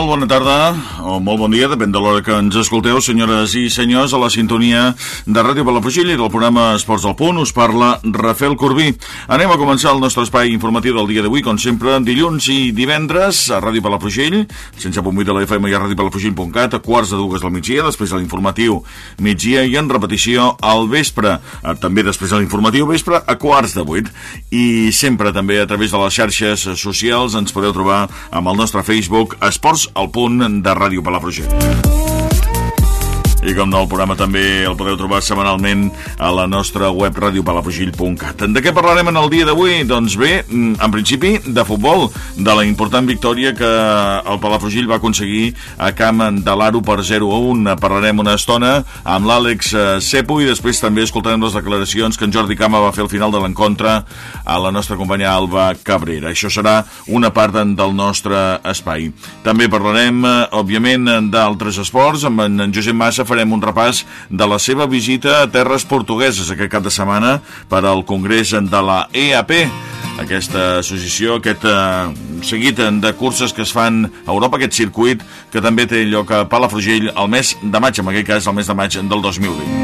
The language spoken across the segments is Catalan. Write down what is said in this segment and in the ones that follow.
Molt bona tarda, o molt bon dia, depèn de l'hora que ens escolteu, senyores i senyors, a la sintonia de Ràdio Palafrugell i del programa Esports al Punt us parla Rafael Corbí. Anem a començar el nostre espai informatiu del dia d'avui, com sempre, dilluns i divendres a Ràdio Palafrugell, sense punt de la FM i a radiopalafrugell.cat, a quarts de dues del migdia, després de l'informatiu migdia i en repetició al vespre, eh, també després de l'informatiu vespre, a quarts de vuit. I sempre també a través de les xarxes socials ens podeu trobar amb el nostre Facebook Esports al punt de Ràdio Palafrugell. I com no, el programa també el podeu trobar setmanalment a la nostra web radiopalafrugell.cat. De què parlarem en el dia d'avui? Doncs bé, mm, en principi, de futbol, de la important victòria que el Palafrugell va aconseguir a camp de l'Aro per 0 a 1. Parlarem una estona amb l'Àlex Cepo i després també escoltarem les declaracions que en Jordi Cama va fer al final de l'encontre a la nostra companya Alba Cabrera. Això serà una part del nostre espai. També parlarem, eh, òbviament, d'altres esports amb en Josep Massa farem un repàs de la seva visita a terres portugueses aquest cap de setmana per al Congrés de la EAP aquesta associació, aquest eh, seguit de curses que es fan a Europa, aquest circuit que també té lloc a Palafrugell el mes de maig, en aquest cas el mes de maig del 2020.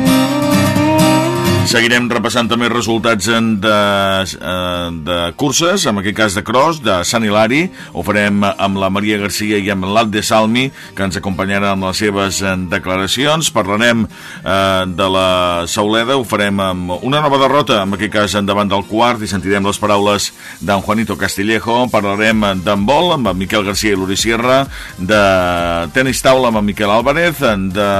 Seguirem repassant també resultats de, eh, de curses, en aquest cas de cross, de Sant Hilari. Ho farem amb la Maria Garcia i amb l'Alde Salmi, que ens acompanyaran amb les seves declaracions. Parlarem eh, de la Sauleda, ho farem amb una nova derrota, en aquest cas endavant del quart, i sentirem les paraules d'en Juanito Castillejo. Parlarem d'handbol amb en Miquel Garcia i l'Uri Sierra, de tenis taula amb en Miquel Álvarez, de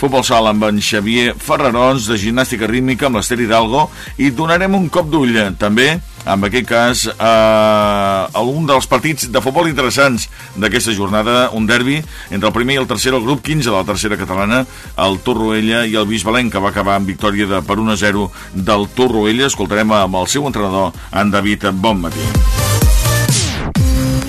futbol sala amb en Xavier Ferrarons, de gimnàstica rítmica mica amb l'Ester Hidalgo i donarem un cop d'ull també en aquest cas eh, algun dels partits de futbol interessants d'aquesta jornada, un derbi entre el primer i el tercer, el grup 15 de la tercera catalana, el Torroella i el Bisbalenc, que va acabar amb victòria de per 1 a 0 del Torroella. Escoltarem amb el seu entrenador, en David Bonmatí.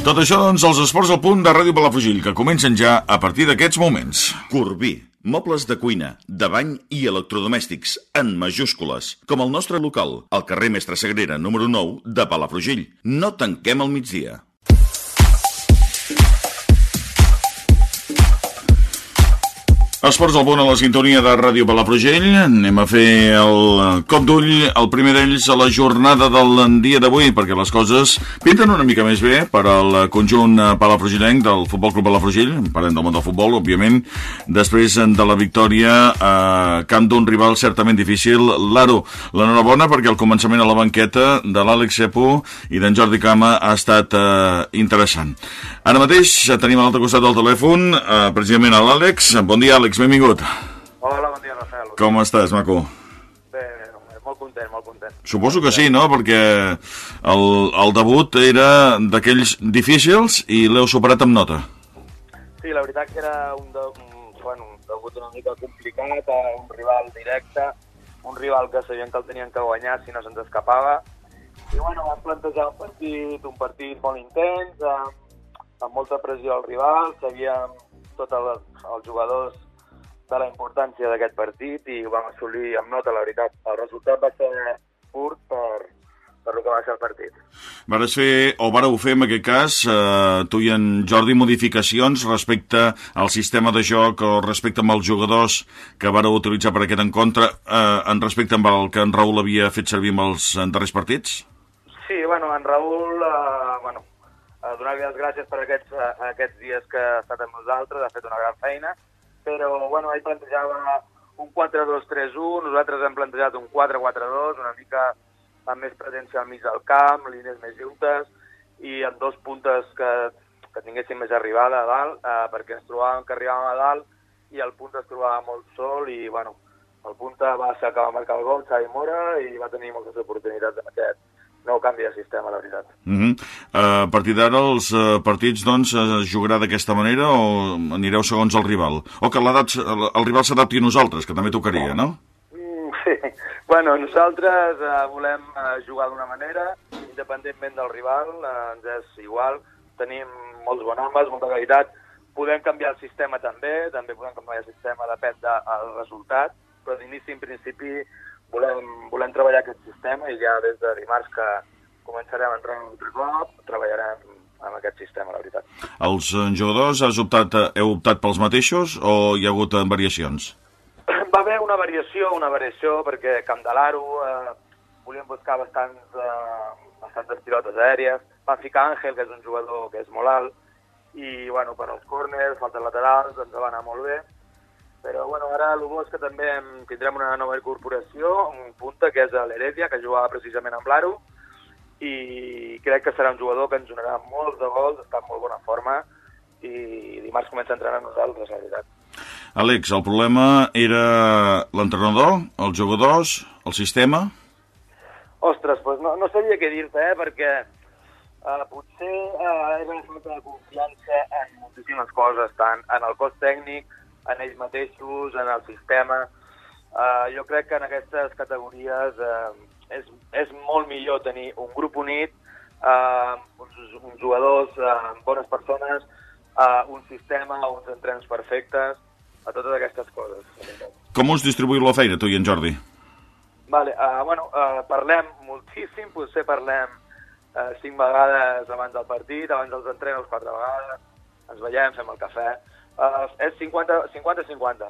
Tot això, doncs, els esports al punt de Ràdio Palafrugell, que comencen ja a partir d'aquests moments. Corbí Mobles de cuina, de bany i electrodomèstics, en majúscules, com el nostre local, al carrer Mestre Sagrera número 9 de Palafrugell. No tanquem al migdia. Esports al punt a la sintonia de Ràdio Palafrugell. Anem a fer el cop d'ull, el primer d'ells a la jornada del dia d'avui, perquè les coses pinten una mica més bé per al conjunt palafrugellenc del Futbol Club Palafrugell, parlem del món del futbol, òbviament, després de la victòria a camp d'un rival certament difícil, l'Aro. L'enhorabona perquè el començament a la banqueta de l'Àlex Sepo i d'en Jordi Cama ha estat eh, interessant. Ara mateix tenim a l'altre costat del telèfon eh, precisament a l'Àlex. Bon dia, Àlex. Àlex, benvingut. Hola, bon dia, Rafael. Com estàs, maco? Bé, molt content, molt content. Suposo que sí, no? Perquè el, el debut era d'aquells difícils i l'heu superat amb nota. Sí, la veritat que era un, de, un, bueno, un debut una mica complicat, un rival directe, un rival que sabien que el tenien que guanyar si no se'ns escapava. I bueno, vam plantejar un partit, un partit molt intens, amb, amb molta pressió al rival, sabíem tots els, els jugadors de la importància d'aquest partit i ho vam assolir amb nota, la veritat. El resultat va ser curt per, per el que va ser el partit. Vares fer, o vareu fer en aquest cas, eh, tu i en Jordi, modificacions respecte al sistema de joc o respecte amb els jugadors que vareu utilitzar per aquest encontre, eh, en respecte amb el que en Raül havia fet servir amb els darrers partits? Sí, bueno, en Raül, eh, bueno, eh, donar-li les gràcies per aquests, eh, aquests dies que ha estat amb nosaltres, ha fet una gran feina, però bueno, ell plantejava un 4-2-3-1, nosaltres hem plantejat un 4-4-2, una mica amb més presència al mig del camp, línies més juntes i amb dos puntes que, que tinguessin més arribada a dalt, eh, perquè ens trobàvem que arribàvem a dalt i el punt es trobava molt sol i bueno, el punta va ser que va marcar el gol, Xavi Mora, i va tenir moltes oportunitats en aquest, no canvi de sistema, la veritat. Uh -huh. uh, a partir d'ara els uh, partits doncs es jugarà d'aquesta manera o anireu segons el rival? O que el, el rival s'adapti a nosaltres, que també tocaria, no? Mm, sí. Bueno, nosaltres uh, volem uh, jugar d'una manera, independentment del rival, uh, ens és igual, tenim molts bons homes, molta qualitat, podem canviar el sistema també, també podem canviar el sistema, depèn del resultat, però d'inici en principi volem, volem treballar aquest sistema i ja des de dimarts que començarem a entrar un altre cop, treballarem amb aquest sistema, la veritat. Els jugadors has optat, heu optat pels mateixos o hi ha hagut variacions? Va haver una variació, una variació, perquè Camp de l'Aro eh, volíem buscar bastants, eh, bastantes pilotes aèries, va ficar Àngel, que és un jugador que és molt alt, i bueno, per als corners, faltes laterals, ens va anar molt bé, però bueno, ara el bo és que també tindrem una nova incorporació, un punta que és l'Heredia, que jugava precisament amb l'Aro, i crec que serà un jugador que ens donarà molts de gols, està en molt bona forma, i dimarts comença a entrenar amb nosaltres, la veritat. Àlex, el problema era l'entrenador, els jugadors, el sistema? Ostres, pues no, no sabia què dir-te, eh, perquè uh, potser uh, és una falta de confiança en moltíssimes coses, tant en el cos tècnic, en ells mateixos, en el sistema. Uh, jo crec que en aquestes categories uh, és, és molt millor tenir un grup unit, uh, uns, uns jugadors, uh, bones persones, uh, un sistema, uns entrens perfectes, a totes aquestes coses. Com us distribuïu la feina, tu i en Jordi? Vale, uh, bueno, uh, parlem moltíssim, potser parlem uh, cinc vegades abans del partit, abans dels entrenos quatre vegades, ens veiem, fem el cafè. Uh, és 50-50.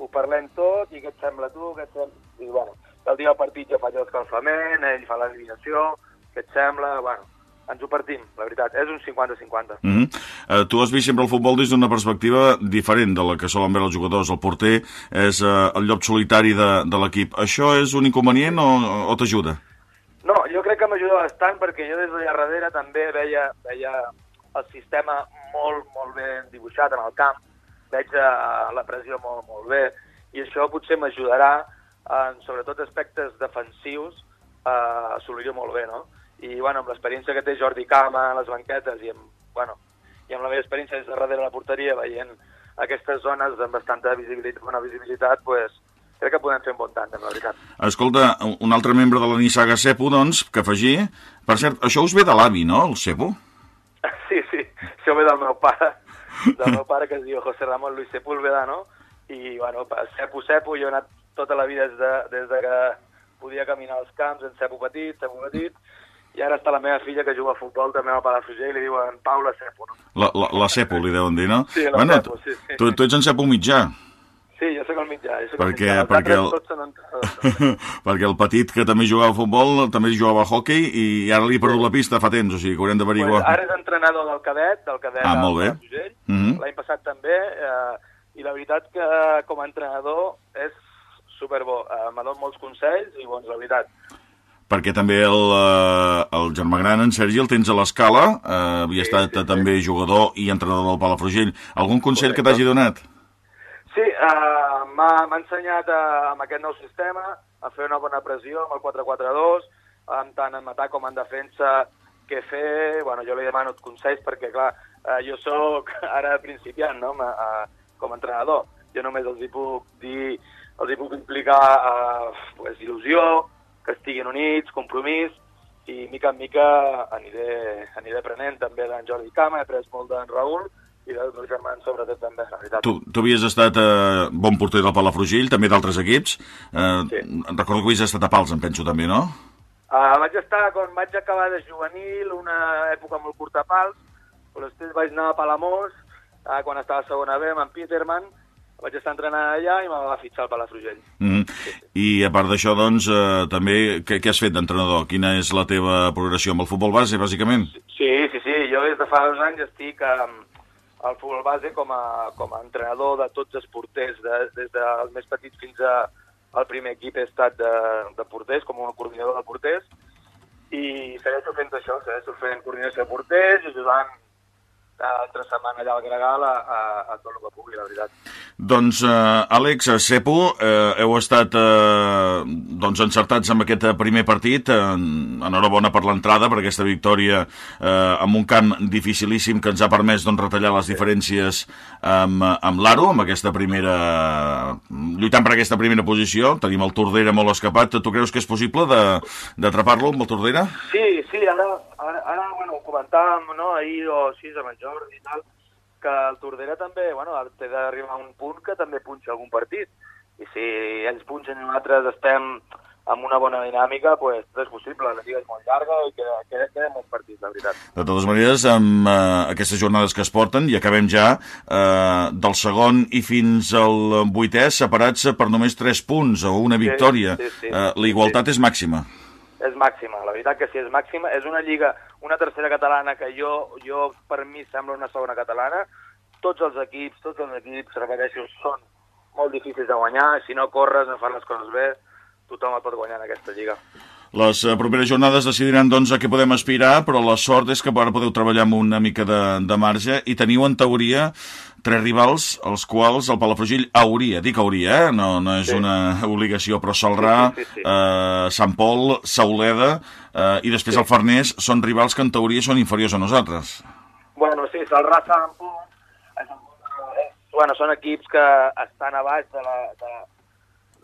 Ho parlem tot, i què et sembla tu, què et sembla... I, bueno, el dia del partit jo faig l'escalfament, ell fa l'alineació, què et sembla... Bueno, ens ho partim, la veritat. És un 50-50. Mm -hmm. uh, tu has vist sempre el futbol des d'una perspectiva diferent de la que solen veure els jugadors. El porter és uh, el llop solitari de, de l'equip. Això és un inconvenient o, o t'ajuda? No, jo crec que m'ajuda bastant perquè jo des d'allà darrere també veia, veia el sistema molt, molt ben dibuixat en el camp, veig uh, la pressió molt, molt bé, i això potser m'ajudarà en sobretot aspectes defensius a uh, assolir-ho molt bé, no? i bueno, amb l'experiència que té Jordi Cama a les banquetes i amb, bueno, i amb la meva experiència des de darrere de la porteria veient aquestes zones amb bastanta visibilitat, bona visibilitat, pues, crec que podem fer un bon tant, la veritat. Escolta, un altre membre de la nissaga Cepo, doncs, que afegir... Per cert, això us ve de l'avi, no, el Cepo? Sí, sí, això ve del meu pare, del meu pare que es diu José Ramón Luis Sepúlveda, no? I, bueno, Cepo, Cepo, jo he anat tota la vida des de, des de que podia caminar als camps en Cepo petit, Cepo petit, i ara està la meva filla que juga a futbol també a Palafrugell i li diuen Paula Cepo, no? La, la, la Cepo li deuen dir, no? Sí, la bueno, Cepo, sí, sí. Tu, tu ets en Cepo mitjà. Sí, jo soc el mitjà. Jo soc perquè, el mitjà. perquè, el... perquè el petit que també jugava a futbol també jugava a hockey i ara li he perdut la pista fa temps, o sigui que haurem d'averiguar. Pues ara és entrenador del cadet, del cadet ah, molt bé. Palafrugell. Mm -hmm. L'any passat també, eh, i la veritat que com a entrenador és superbo. Eh, M'ha donat molts consells i, bons, la veritat, perquè també el, eh, el germà gran, en Sergi, el tens a l'escala, eh, havia sí, estat sí, també sí. jugador i entrenador del Palafrugell. Algun consell Correcte. que t'hagi donat? Sí, uh, m'ha ensenyat uh, amb aquest nou sistema a fer una bona pressió amb el 4-4-2, amb tant en matar com en defensa què fer. Bueno, jo li demano consells perquè, clar, uh, jo sóc ara principiant, no?, uh, com a entrenador. Jo només els hi puc dir, els hi puc implicar uh, pues, il·lusió, que estiguin units, compromís, i mica en mica aniré, aniré aprenent també d'en Jordi Cama, he après molt d'en Raül, i dels meus germans sobretot també. Tu, tu havies estat eh, bon porter del Palafrugell, també d'altres equips. Eh, sí. Recordo que havies estat a Pals, em penso també, no? Uh, vaig estar, quan vaig acabar de juvenil, una època molt curta a Pals, però després vaig anar a Palamós, uh, quan estava a segona B, amb en Peterman, vaig estar entrenant allà i me va fitxar al Palafrugell. Mm -hmm. sí, sí. I a part d'això, doncs, eh, també, què, què has fet d'entrenador? Quina és la teva progressió amb el futbol base, bàsicament? Sí, sí, sí. Jo des de fa dos anys estic um, al futbol base com a, com a entrenador de tots els porters, de, des dels més petits fins a, al primer equip he estat de, de porters, com un coordinador de porters, i segueixo fent això, segueixo fent coordinació de porters, ajudant altra setmana allà al Gregal a, a, a tot el que pugui, la veritat. Doncs, eh, Àlex, Cepo, eh, heu estat eh, doncs encertats amb aquest primer partit. Eh, enhorabona per l'entrada, per aquesta victòria eh, amb un camp dificilíssim que ens ha permès doncs, retallar les diferències amb, amb l'Aro, amb aquesta primera... lluitant per aquesta primera posició. Tenim el Tordera molt escapat. Tu creus que és possible d'atrapar-lo amb el Tordera? Sí, sí, ara, ara, ara bueno, ho comentàvem no, ahir o així amb en Jordi i tal, que el Tordera també, bueno, té d'arribar a un punt que també punxa algun partit. I si ells punxen i nosaltres estem amb una bona dinàmica, pues, és possible. La lliga és molt llarga i queda, queda, queda molts partits, la veritat. De totes maneres, amb eh, aquestes jornades que es porten, i acabem ja, eh, del segon i fins al vuitè, separats per només 3 punts o una victòria. Sí, sí, sí. Eh, la igualtat sí. és màxima. És màxima, la veritat que sí, és màxima. És una lliga, una tercera catalana que jo, jo per mi sembla una segona catalana. Tots els equips, tots els equips, repeteixo, són molt difícils de guanyar. Si no corres, no fas les coses bé, tothom et pot guanyar en aquesta lliga. Les eh, properes jornades decidiran doncs, a què podem aspirar, però la sort és que ara podeu treballar amb una mica de, de marge i teniu, en teoria, tres rivals, els quals el Palafrugell hauria, dic hauria, eh? no, no és Sí. una obligació, però Salrà, Sí, sí, sí, sí. eh, Sant Pol, Sauleda eh, i després Sí. el Farners són rivals que en teoria són inferiors a nosaltres. Bueno, sí, punt, és un punt, eh, bueno, són equips que estan a baix de la, de,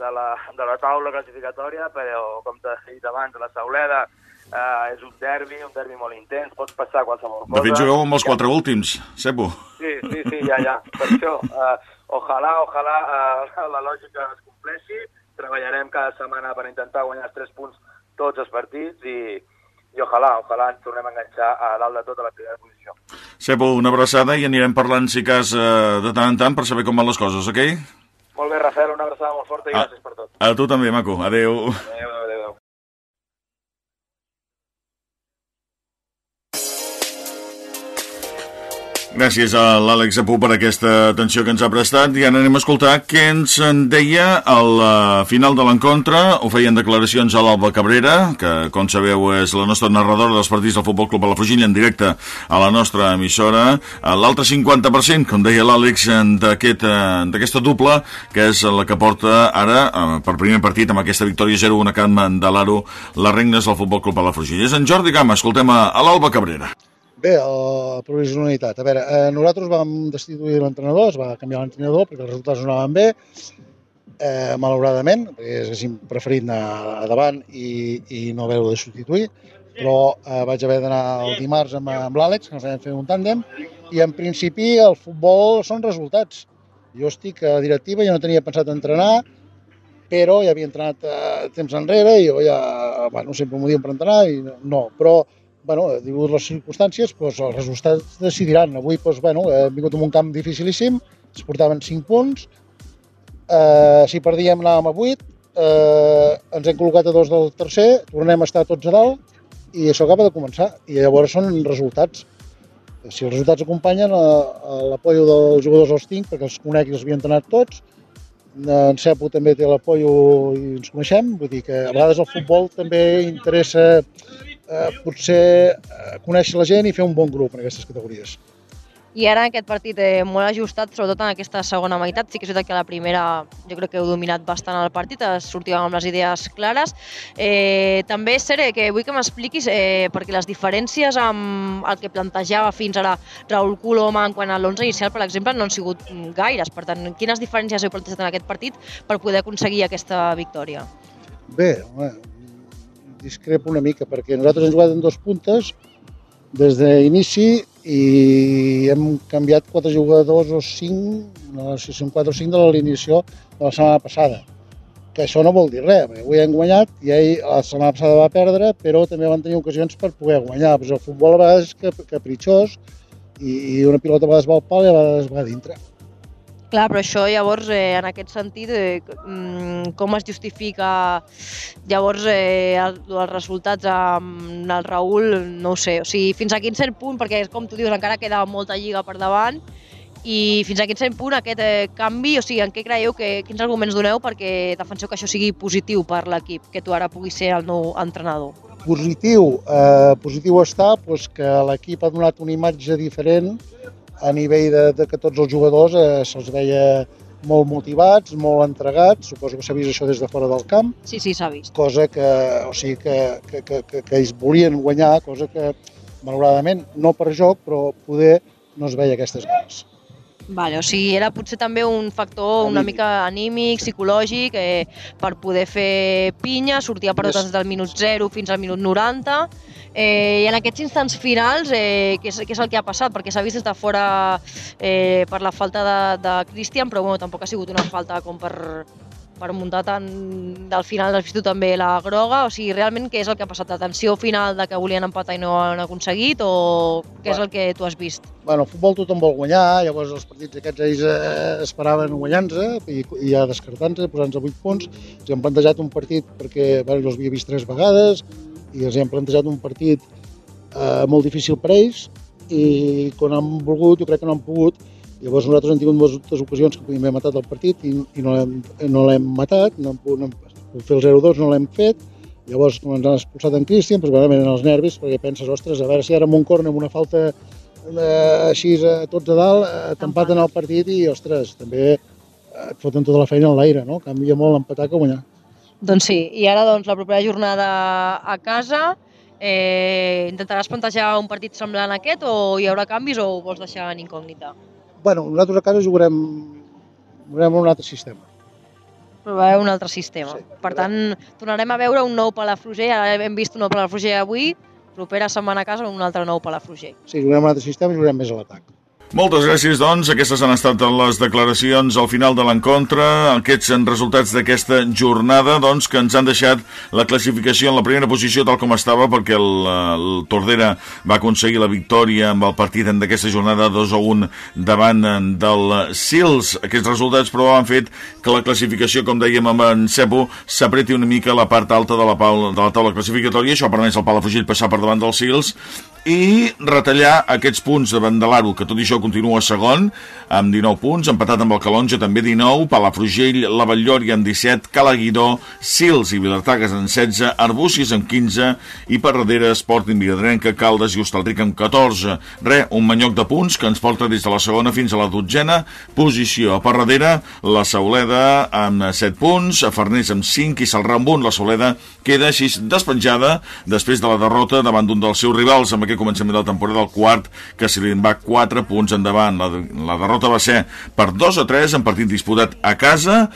de la, de la taula classificatòria, però com t'he dit abans, la Sauleda eh, és un derbi, un derbi molt intens, pots passar qualsevol cosa. De fet, jugueu amb els quatre últims, Sepo. Sí, sí, sí, ja, ja. Per això, eh, ojalà, ojalà eh, la lògica es compleixi. Treballarem cada setmana per intentar guanyar els tres punts tots els partits i, i ojalà, ojalà ens tornem a enganxar a dalt de tota la primera posició. Sepo, una abraçada i anirem parlant, si cas, de tant en tant per saber com van les coses, ok? Molt bé, Rafael, una abraçada molt forta i Ah. gràcies per tot. A tu també, maco. Adeu. Adéu, adéu, adéu. Gràcies a l'Àlex Apú per aquesta atenció que ens ha prestat i ara anem a escoltar què ens en deia al eh, final de l'encontre. Ho feien declaracions a l'Alba Cabrera, que com sabeu és la nostra narradora dels partits del Futbol Club Palafrugell en directe a la nostra emissora. Eh, L'altre 50%, com deia l'Àlex, eh, d'aquesta dupla, que és la que porta ara, per primer partit, amb aquesta victòria 0-1 a Can de l'Aro, les regnes del Futbol Club Palafrugell. És en Jordi Gama, escoltem a, a l'Alba Cabrera. Bé, la provisionalitat. A veure, eh, nosaltres vam destituir l'entrenador, es va canviar l'entrenador perquè els resultats no anaven bé, eh, malauradament, perquè haguéssim preferit anar a davant i, i no haver-ho de substituir, però eh, vaig haver d'anar el dimarts amb, amb l'Àlex, que ens vam fer un tàndem, i en principi el futbol són resultats. Jo estic a directiva, jo no tenia pensat entrenar, però ja havia entrenat eh, temps enrere i jo ja, bueno, sempre m'ho diuen per entrenar i no, però bueno, degut les circumstàncies, doncs, els resultats decidiran. Avui doncs, bueno, hem vingut en un camp dificilíssim, es portaven 5 punts, eh, si perdíem anàvem a 8, eh, ens hem col·locat a dos del tercer, tornem a estar tots a dalt i això acaba de començar. I llavors són resultats. Si els resultats acompanyen, eh, l'apoio dels jugadors els tinc, perquè els conec i els havia entrenat tots, en Cepo també té l'apoio i ens coneixem, vull dir que a vegades el futbol també interessa eh, potser eh, conèixer la gent i fer un bon grup en aquestes categories. I ara en aquest partit eh, molt ajustat, sobretot en aquesta segona meitat, sí que és veritat que a la primera jo crec que heu dominat bastant el partit, es sortíem amb les idees clares. Eh, també, Sere, que vull que m'expliquis, eh, perquè les diferències amb el que plantejava fins ara Raül Coloma en quant a l'11 inicial, per exemple, no han sigut gaires. Per tant, quines diferències heu plantejat en aquest partit per poder aconseguir aquesta victòria? Bé, discrepo una mica, perquè nosaltres hem jugat en dos puntes des d'inici i hem canviat quatre jugadors o cinc, no sé si són quatre o cinc de l'alineació de la setmana passada. Que això no vol dir res, perquè avui hem guanyat i ahir la setmana passada va perdre, però també van tenir ocasions per poder guanyar. Pues el futbol a vegades és cap- capritxós i una pilota a vegades va al pal i a vegades va a dintre. Clar, però això llavors, eh, en aquest sentit, eh, mm, com es justifica llavors eh, el, els resultats amb el Raül, no ho sé, o sigui, fins a quin cert punt, perquè com tu dius, encara queda molta lliga per davant, i fins a quin cert punt aquest eh, canvi, o sigui, en què creieu, que, quins arguments doneu perquè defenseu que això sigui positiu per l'equip, que tu ara puguis ser el nou entrenador? Positiu, eh, positiu està doncs, que l'equip ha donat una imatge diferent a nivell de, de que tots els jugadors eh, se'ls veia molt motivats, molt entregats, suposo que s'ha vist això des de fora del camp, Sí, sí, s'ha vist. cosa que, o sigui, que, que, que, que, que ells volien guanyar, cosa que malauradament no per joc, però poder no es veia aquestes ganes. Vale, o sigui, era potser també un factor una Anímic. mica anímic, psicològic, eh, per poder fer pinya, sortir a des del minut 0 fins al minut 90, eh, i en aquests instants finals, eh, què, és, què és el que ha passat? Perquè s'ha vist des de fora eh, per la falta de, de Christian, però bueno, tampoc ha sigut una falta com per, per muntar tant... Al final has vist també la groga, o sigui, realment què és el que ha passat? L'atenció final de que volien empatar i no han aconseguit o què és el que tu has vist? Bueno, el futbol tothom vol guanyar, llavors els partits aquests ells eh, esperaven guanyar-se i, i ja descartant-se, posant-se 8 punts. Els han plantejat un partit perquè bueno, els havia vist tres vegades i els han plantejat un partit eh, molt difícil per ells i quan han volgut, jo crec que no han pogut, Llavors nosaltres hem tingut moltes ocasions que podíem haver matat el partit i, i no l'hem no matat, no, no, fer el 0-2 no l'hem fet, llavors quan ens han expulsat en Cristian, doncs, bueno, venen els nervis perquè penses, ostres, a veure si ara amb un corn amb una falta eh, així a tots a dalt, eh, t'empaten el partit i, ostres, també eh, et foten tota la feina en l'aire, no? Canvia molt empatar que guanyar. Doncs sí, i ara doncs la propera jornada a casa, eh, intentaràs plantejar un partit semblant a aquest o hi haurà canvis o ho vols deixar en incògnita? bueno, nosaltres a casa jugarem, jugarem un altre sistema. Provareu un altre sistema. Sí. Per tant, tornarem a veure un nou Palafrugell, ara hem vist un nou Palafrugell avui, propera setmana a casa un altre nou Palafrugell. Sí, jugarem un altre sistema i jugarem més a l'atac. Moltes gràcies, doncs. Aquestes han estat les declaracions al final de l'encontre, aquests resultats d'aquesta jornada, doncs, que ens han deixat la classificació en la primera posició tal com estava, perquè el, el Tordera va aconseguir la victòria amb el partit d'aquesta jornada 2 a 1 davant del Sils. Aquests resultats, però, han fet que la classificació, com dèiem amb en Cepo, s'apreti una mica la part alta de la, de la taula classificatòria. Això permet al Palafrugell passar per davant del Sils i retallar aquests punts de l'Aro, que tot i això continua segon, amb 19 punts, empatat amb el Calonja també 19, Palafrugell, la Batllòria amb 17, Calaguidó, Sils i Vilartagas en 16, Arbúcies amb 15 i per darrere Sporting Viladrenca, Caldes i Hostalric amb 14. Re, un manyoc de punts que ens porta des de la segona fins a la dotzena posició. Per darrere, la Sauleda amb 7 punts, a Farners amb 5 i Salrà amb 1. La Sauleda queda així despenjada després de la derrota davant d'un dels seus rivals amb aquest començament de la temporada, el quart, que se li va 4 punts endavant. La, la derrota va ser per 2 a 3 en partit disputat a casa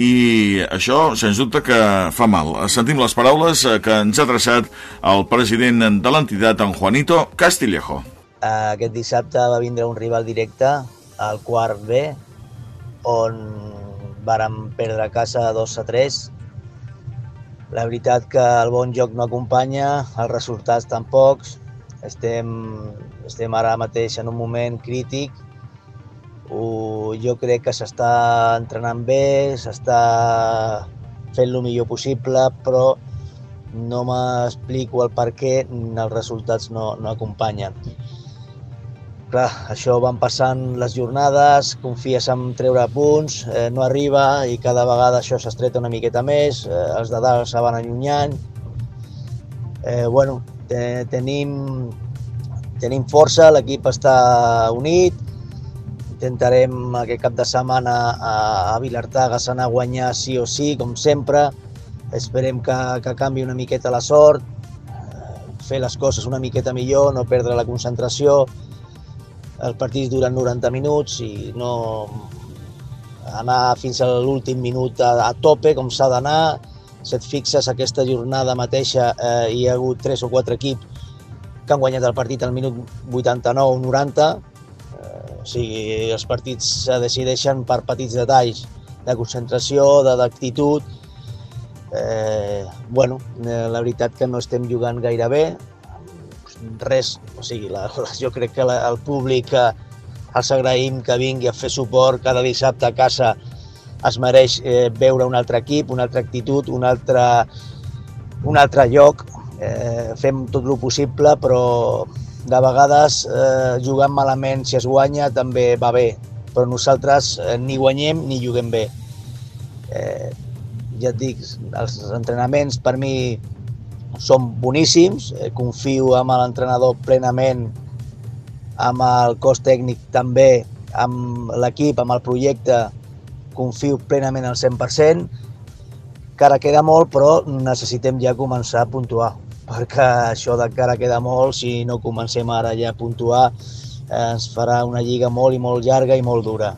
i això, sens dubte, que fa mal. Sentim les paraules eh, que ens ha adreçat el president de l'entitat, en Juanito Castillejo. Aquest dissabte va vindre un rival directe al quart B, on vàrem perdre casa 2 a 3 la veritat que el bon joc no acompanya, els resultats tampoc, estem, estem ara mateix en un moment crític. Jo crec que s'està entrenant bé, s'està fent el millor possible, però no m'explico el per què els resultats no, no acompanyen. Clar, això van passant les jornades, confies en treure punts, eh, no arriba i cada vegada això s'estreta una miqueta més, eh, els de dalt se van allunyant. Eh, bueno, eh, tenim, tenim força, l'equip està unit, intentarem aquest cap de setmana a, a Vilartagas anar a guanyar sí o sí, com sempre, esperem que, que canvi una miqueta la sort, fer les coses una miqueta millor, no perdre la concentració, els partits duren 90 minuts i no anar fins a l'últim minut a, a tope com s'ha d'anar, si et fixes, aquesta jornada mateixa eh, hi ha hagut tres o quatre equips que han guanyat el partit al minut 89 o 90. Eh, o sigui, els partits se decideixen per petits detalls de concentració, d'actitud. Eh, bueno, eh, la veritat que no estem jugant gaire bé. Res, o sigui, la, la, jo crec que la, el públic eh, els agraïm que vingui a fer suport cada dissabte a casa es mereix eh, veure un altre equip, una altra actitud, un altre, un altre lloc. Eh, fem tot el possible, però de vegades eh, jugant malament, si es guanya, també va bé. Però nosaltres eh, ni guanyem ni juguem bé. Eh, ja et dic, els entrenaments per mi són boníssims, eh, confio amb l'entrenador plenament, amb el cos tècnic també, amb l'equip, amb el projecte, confio plenament al 100%, que ara queda molt, però necessitem ja començar a puntuar, perquè això de que ara queda molt, si no comencem ara ja a puntuar, eh, ens farà una lliga molt i molt llarga i molt dura.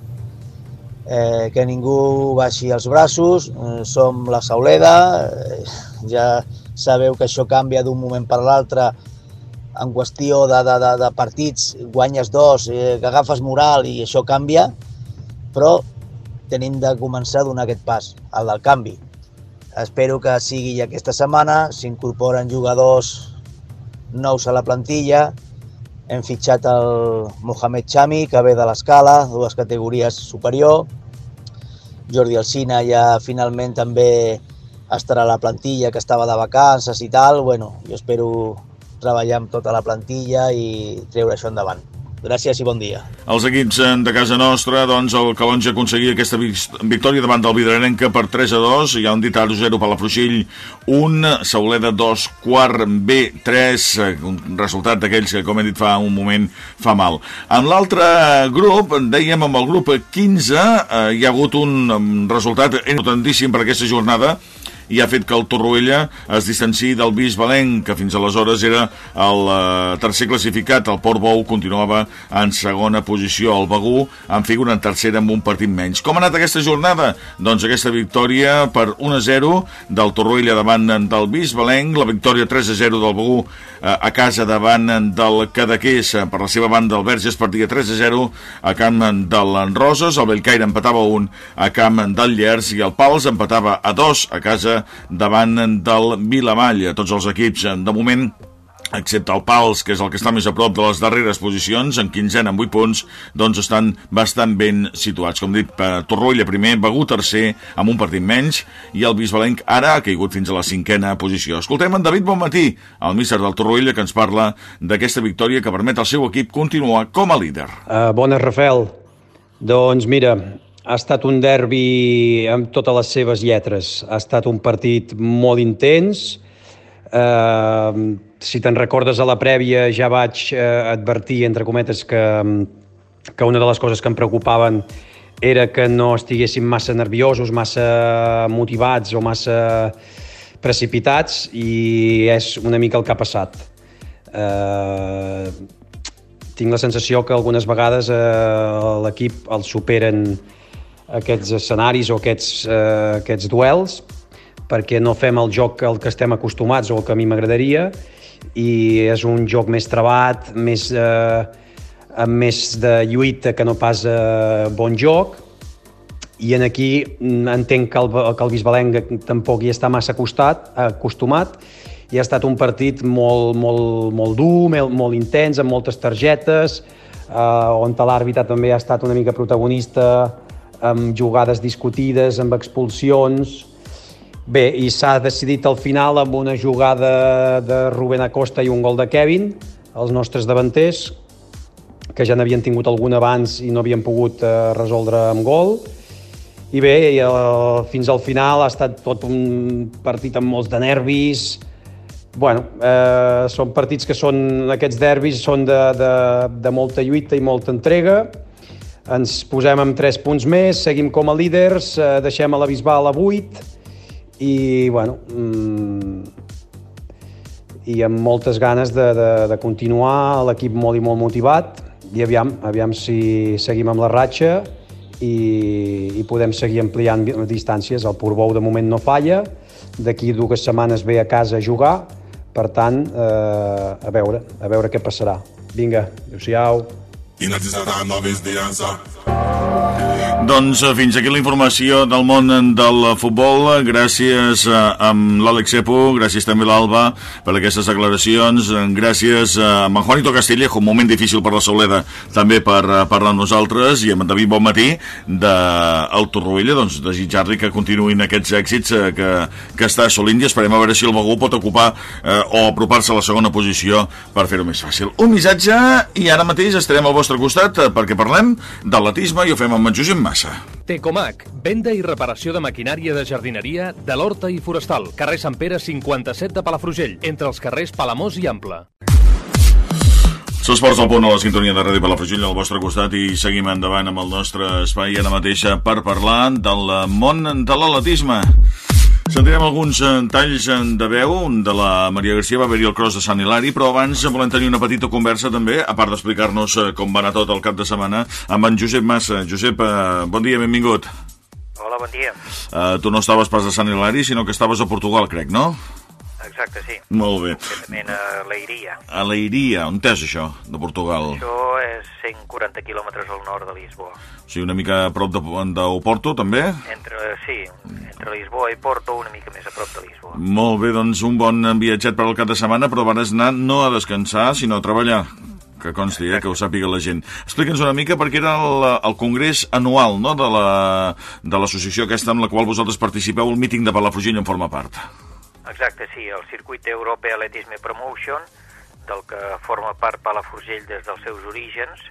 Eh, que ningú baixi els braços, eh, som la Sauleda, eh, ja sabeu que això canvia d'un moment per l'altre en qüestió de, de, de, de partits, guanyes dos, eh, que agafes moral i això canvia, però tenim de començar a donar aquest pas, el del canvi. Espero que sigui aquesta setmana, s'incorporen jugadors nous a la plantilla, hem fitxat el Mohamed Chami, que ve de l'escala, dues categories superior. Jordi Alcina ja finalment també estarà a la plantilla, que estava de vacances i tal. Bueno, jo espero treballar amb tota la plantilla i treure això endavant. Gràcies i bon dia. Els equips eh, de casa nostra, doncs, el Calonja aconseguia aquesta victòria davant del Vidrenenca per 3 a 2. Hi ha un Ditar 0 per la Fruixell, un Sauleda 2, quart B 3, eh, un resultat d'aquells que, com he dit fa un moment, fa mal. En l'altre grup, dèiem amb el grup 15, eh, hi ha hagut un resultat importantíssim per aquesta jornada, i ha fet que el Torroella es distanci del Bisbalenc, que fins aleshores era el eh, tercer classificat. El Port Bou continuava en segona posició. El Begú en figura en tercera amb un partit menys. Com ha anat aquesta jornada? Doncs aquesta victòria per 1-0 del Torroella davant del Bisbalenc, la victòria 3-0 del Begú eh, a casa davant del Cadaqués per la seva banda el Verges partia 3-0 a camp del Roses, el Bellcaire empatava un a camp del Llers i el Pals empatava a dos a casa davant del Vilamall. Tots els equips, de moment, excepte el Pals, que és el que està més a prop de les darreres posicions, en quinzena amb 8 punts, doncs estan bastant ben situats. Com dit, Torroella primer, Begú tercer, amb un partit menys, i el Bisbalenc ara ha caigut fins a la cinquena posició. Escoltem en David Bonmatí, el míster del Torroella, que ens parla d'aquesta victòria que permet al seu equip continuar com a líder. Uh, bones, Rafael. Doncs mira, ha estat un derbi amb totes les seves lletres. Ha estat un partit molt intens. Eh, si te'n recordes a la prèvia ja vaig eh, advertir, entre cometes, que, que una de les coses que em preocupaven era que no estiguéssim massa nerviosos, massa motivats o massa precipitats i és una mica el que ha passat. Eh, tinc la sensació que algunes vegades eh, l'equip el superen aquests escenaris o aquests, eh, aquests duels perquè no fem el joc al que estem acostumats o el que a mi m'agradaria i és un joc més trebat, més, eh, amb més de lluita que no pas eh, bon joc. I en aquí entenc que el, que el Bisbalenc tampoc hi està massa acostat, acostumat i ha estat un partit molt, molt, molt dur, molt, molt intens, amb moltes targetes, eh, on l'àrbitre també ha estat una mica protagonista amb jugades discutides, amb expulsions... Bé, i s'ha decidit al final amb una jugada de Rubén Acosta i un gol de Kevin, els nostres davanters, que ja n'havien tingut algun abans i no havien pogut eh, resoldre amb gol. I bé, i, eh, fins al final ha estat tot un partit amb molts de nervis. bueno, eh, són partits que són, aquests derbis són de, de, de molta lluita i molta entrega, ens posem amb 3 punts més, seguim com a líders, eh, deixem a la Bisbal a 8 i, bueno, mm, i amb moltes ganes de, de, de continuar, l'equip molt i molt motivat i aviam, aviam si seguim amb la ratxa i, i podem seguir ampliant distàncies. El Portbou de moment no falla, d'aquí dues setmanes ve a casa a jugar, per tant, eh, a veure, a veure què passarà. Vinga, adeu-siau. In a time, love is the answer. Doncs eh, fins aquí la informació del món del futbol. Gràcies a, eh, amb l'Àlex Epo, gràcies també a l'Alba per aquestes declaracions. Gràcies a en Juanito Castillejo, un moment difícil per la Sauleda, també per eh, parlar amb nosaltres, i amb en David Bonmatí del Torroella, doncs desitjar-li que continuïn aquests èxits que, que està assolint i esperem a veure si el Begú pot ocupar eh, o apropar-se a la segona posició per fer-ho més fàcil. Un missatge i ara mateix estarem al vostre costat perquè parlem d'atletisme i ho fem amb en Josep Mas massa. Tecomac, venda i reparació de maquinària de jardineria de l'Horta i Forestal. Carrer Sant Pere 57 de Palafrugell, entre els carrers Palamós i Ample. S'esports al punt a la sintonia de Ràdio Palafrugell al vostre costat i seguim endavant amb el nostre espai ara mateixa per parlar del món de l'atletisme. Sentirem alguns eh, talls eh, de veu de la Maria Garcia, va haver-hi el cross de Sant Hilari, però abans volem tenir una petita conversa també, a part d'explicar-nos eh, com va anar tot el cap de setmana, amb en Josep Massa. Josep, bon dia, benvingut. Hola, bon dia. Uh, tu no estaves pas a Sant Hilari, sinó que estaves a Portugal, crec, no? Exacte, sí. Molt bé. Concretament a Leiria. A Leiria, on és això, de Portugal? Això és 140 quilòmetres al nord de Lisboa. O sigui, una mica a prop de, d'Oporto, també? Entre, sí, entre Lisboa i Porto, una mica més a prop de Lisboa. Molt bé, doncs un bon viatget per al cap de setmana, però van anar no a descansar, sinó a treballar que consti, eh, que ho sàpiga la gent. Explica'ns una mica perquè era el, el congrés anual no, de l'associació la, de aquesta amb la qual vosaltres participeu, el míting de Palafrugell en forma part. Exacte, sí, el circuit Europe Atletisme Promotion, del que forma part Palafrugell des dels seus orígens,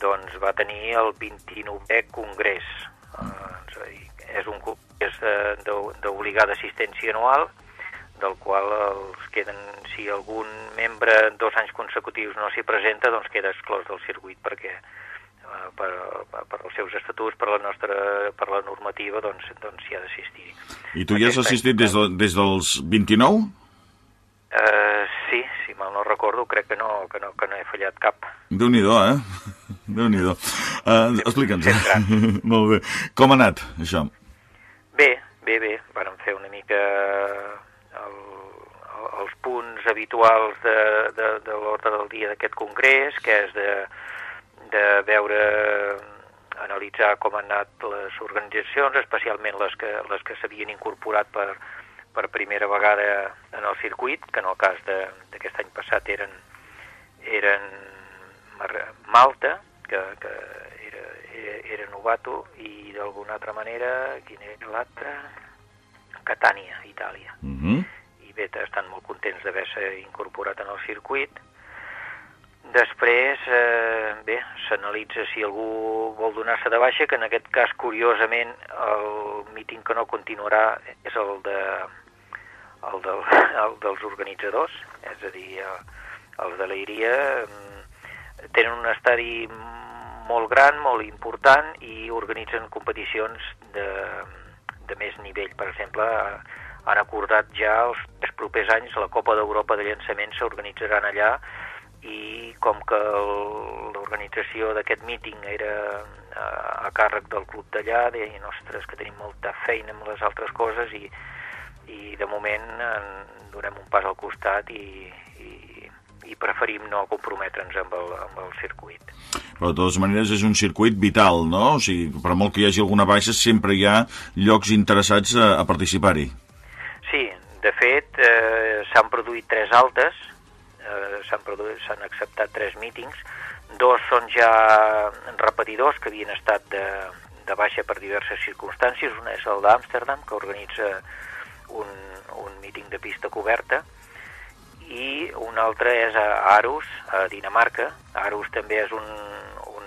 doncs va tenir el 29è congrés. Eh, és un congrés d'obligada assistència anual, del qual els queden, si algun membre dos anys consecutius no s'hi presenta, doncs queda exclòs del circuit perquè per, per els seus estatuts, per la nostra per la normativa, doncs, doncs hi ha d'assistir. I tu hi has assistit des, de, des dels 29? Uh, sí, si mal no recordo, crec que no, que no, que no he fallat cap. Déu-n'hi-do, eh? Déu-n'hi-do. Uh, Explica'ns. Molt bé. Com ha anat, això? Bé, bé, bé. Vàrem fer una mica el, els punts habituals de, de, de l'ordre del dia d'aquest congrés, que és de, de veure, analitzar com han anat les organitzacions, especialment les que, les que s'havien incorporat per, per primera vegada en el circuit, que en el cas d'aquest any passat eren, eren Malta, que, que era, era, era novato, i d'alguna altra manera, quina era l'altra? Catània, Itàlia. Uh -huh. I bé, estan molt contents d'haver-se incorporat en el circuit. Després, eh, bé, s'analitza si algú vol donar-se de baixa, que en aquest cas, curiosament, el míting que no continuarà és el, de, el, del, el dels organitzadors, és a dir, els de l'Iria tenen un estadi molt gran, molt important, i organitzen competicions de, de més nivell. Per exemple, han acordat ja els propers anys la Copa d'Europa de llançament s'organitzaran allà i com que l'organització d'aquest míting era a, a càrrec del club d'allà, deien, ostres, que tenim molta feina amb les altres coses i, i de moment en donem un pas al costat i, i, i preferim no comprometre'ns amb, el, amb el circuit. Però de totes maneres és un circuit vital, no? O sigui, per molt que hi hagi alguna baixa, sempre hi ha llocs interessats a, a participar-hi. Sí, de fet, eh, s'han produït tres altes, eh, s'han acceptat tres mítings, dos són ja repetidors que havien estat de, de baixa per diverses circumstàncies, una és el d'Amsterdam, que organitza un, un míting de pista coberta, i un altre és a Arus, a Dinamarca. Arus també és un, un,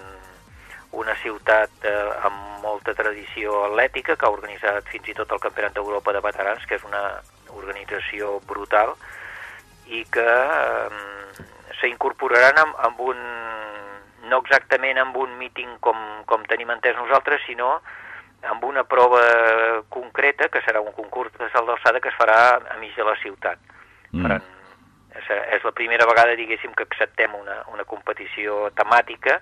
una ciutat eh, amb molta tradició atlètica que ha organitzat fins i tot el Campionat d'Europa de Veterans, que és una organització brutal, i que eh, s'incorporaran amb, amb un, no exactament amb un míting com, com tenim entès nosaltres, sinó amb una prova concreta, que serà un concurs de salt d'alçada que es farà a mig de la ciutat. Mm. Faran és, és la primera vegada, diguéssim, que acceptem una, una competició temàtica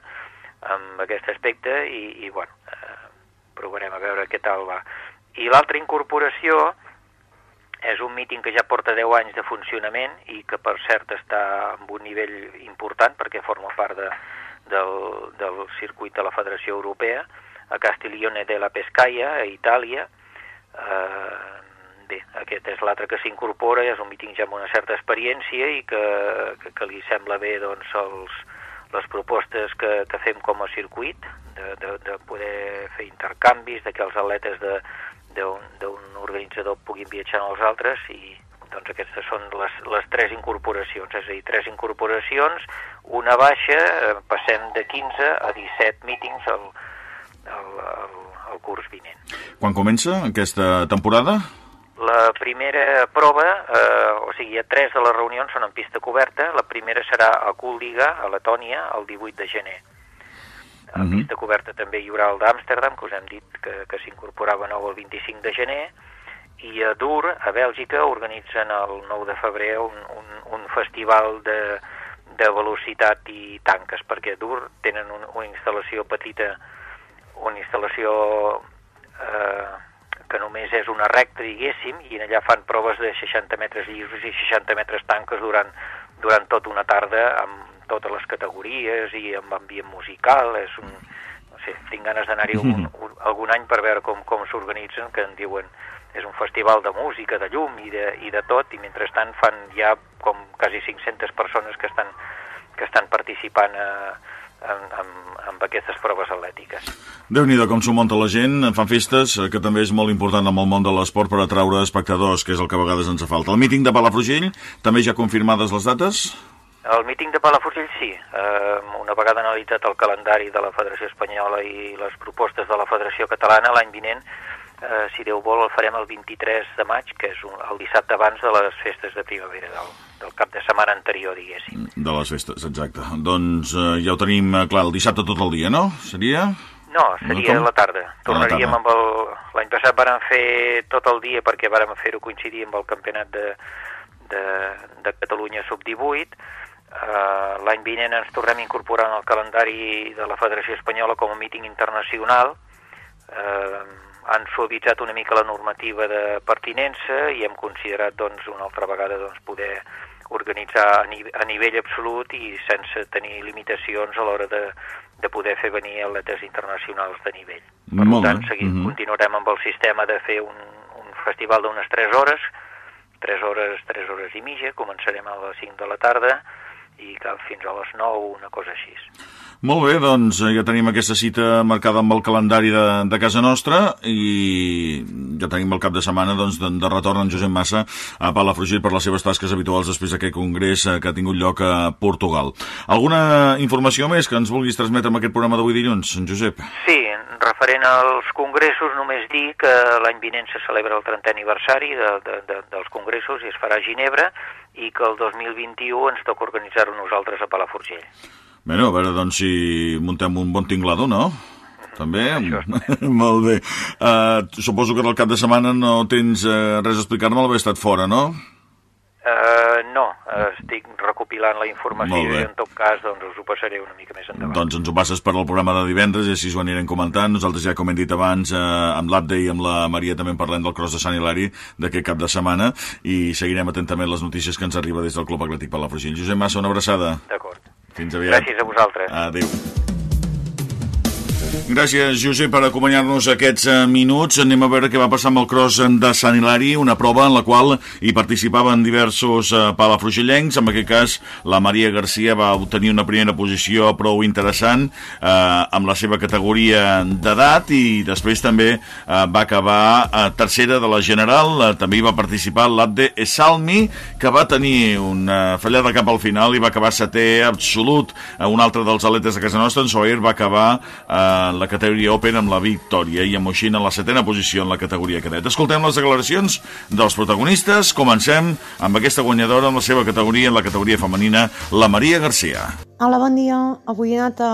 amb aquest aspecte i, i bueno, eh, provarem a veure què tal va. I l'altra incorporació és un míting que ja porta 10 anys de funcionament i que per cert està en un nivell important perquè forma part de, del, del circuit de la Federació Europea a Castiglione de la Pescaia, a Itàlia, eh, bé, aquest és l'altre que s'incorpora, és un míting ja amb una certa experiència i que, que, que li sembla bé doncs, els, les propostes que, que fem com a circuit, de, de, de poder fer intercanvis, de que els atletes d'un organitzador puguin viatjar amb els altres i doncs aquestes són les, les tres incorporacions, és a dir, tres incorporacions, una baixa, eh, passem de 15 a 17 mítings al, al, al, al curs vinent. Quan comença aquesta temporada? La primera prova, eh, o sigui, tres de les reunions són en pista coberta. La primera serà a Kuldiga, a Letònia, el 18 de gener. A uh -huh. pista coberta també hi haurà el d'Amsterdam, que us hem dit que, que s'incorporava nou el 25 de gener, i a Dur, a Bèlgica, organitzen el 9 de febrer un, un, un festival de, de velocitat i tanques, perquè a Dur tenen un, una instal·lació petita, una instal·lació... Eh, que només és una recta, diguéssim, i allà fan proves de 60 metres llisos i 60 metres tanques durant, durant tota una tarda amb totes les categories i amb ambient musical, és un... No sé, tinc ganes d'anar-hi algun, un, algun any per veure com, com s'organitzen, que en diuen és un festival de música, de llum i de, i de tot, i mentrestant fan ja com quasi 500 persones que estan, que estan participant a, en, en, en aquestes proves atlètiques. déu nhi com s'ho munta la gent, fan festes, eh, que també és molt important en el món de l'esport per atraure espectadors, que és el que a vegades ens falta. El míting de Palafrugell, també ja confirmades les dates? El míting de Palafrugell sí. Eh, una vegada analitzat el calendari de la Federació Espanyola i les propostes de la Federació Catalana, l'any vinent eh, si Déu vol, el farem el 23 de maig, que és un, el dissabte abans de les festes de primavera, del, del cap de setmana anterior, diguéssim. De les festes, exacte. Doncs eh, ja ho tenim eh, clar, el dissabte tot el dia, no? Seria? No, seria no, la tarda. Tornaríem tarda. amb el... L'any passat vàrem fer tot el dia perquè vàrem fer-ho coincidir amb el campionat de, de, de Catalunya sub-18. Uh, L'any vinent ens tornem a incorporar en el calendari de la Federació Espanyola com a míting internacional. Uh, han suavitzat una mica la normativa de pertinença i hem considerat doncs, una altra vegada doncs, poder organitzar a, ni a nivell absolut i sense tenir limitacions a l'hora de, de poder fer venir atletes internacionals de nivell. Per Molt tant, seguim, mm -hmm. continuarem amb el sistema de fer un, un festival d'unes 3 hores, 3 hores, 3 hores i mitja, començarem a les 5 de la tarda i fins a les 9, una cosa així. Molt bé, doncs eh, ja tenim aquesta cita marcada amb el calendari de, de casa nostra i ja tenim el cap de setmana doncs, de, de retorn en Josep Massa a Palafrugell per les seves tasques habituals després d'aquest congrés eh, que ha tingut lloc a Portugal. Alguna informació més que ens vulguis transmetre amb aquest programa d'avui dilluns, en Josep? Sí, referent als congressos només dir que l'any vinent se celebra el 30è aniversari de, de, de, dels congressos i es farà a Ginebra i que el 2021 ens toca organitzar-ho nosaltres a Palafrugell. Bé, a veure, doncs, si muntem un bon tinglador, no? També? Molt bé. Uh, suposo que el cap de setmana no tens uh, res a explicar-me, l'haver estat fora, no? Uh, no, estic recopilant la informació i en tot cas doncs, us ho passaré una mica més endavant. Doncs ens ho passes per al programa de divendres i així ho anirem comentant. Nosaltres ja, com hem dit abans, eh, amb l'Abde i amb la Maria també parlem del cross de Sant Hilari d'aquest cap de setmana i seguirem atentament les notícies que ens arriba des del Club Atlètic Palafrugell. Josep Massa, una abraçada. D'acord. Fins aviat. Gràcies a vosaltres. Adéu. Gràcies, Josep, per acompanyar-nos aquests eh, minuts. Anem a veure què va passar amb el cross de Sant Hilari, una prova en la qual hi participaven diversos eh, palafrugellencs. En aquest cas, la Maria Garcia va obtenir una primera posició prou interessant eh, amb la seva categoria d'edat i després també eh, va acabar eh, tercera de la general. Eh, també hi va participar l'Abde Esalmi, que va tenir una fallada cap al final i va acabar setè absolut. Eh, un altre dels atletes de casa nostra, en Soer, va acabar eh, en la categoria Open amb la victòria i amb Moixina en la setena posició en la categoria cadet. Escoltem les declaracions dels protagonistes. Comencem amb aquesta guanyadora en la seva categoria, en la categoria femenina, la Maria Garcia. Hola, bon dia. Avui he, anat a...